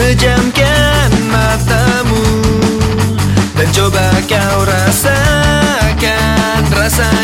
pejamkan matamu dan coba kau rasakan rasakan.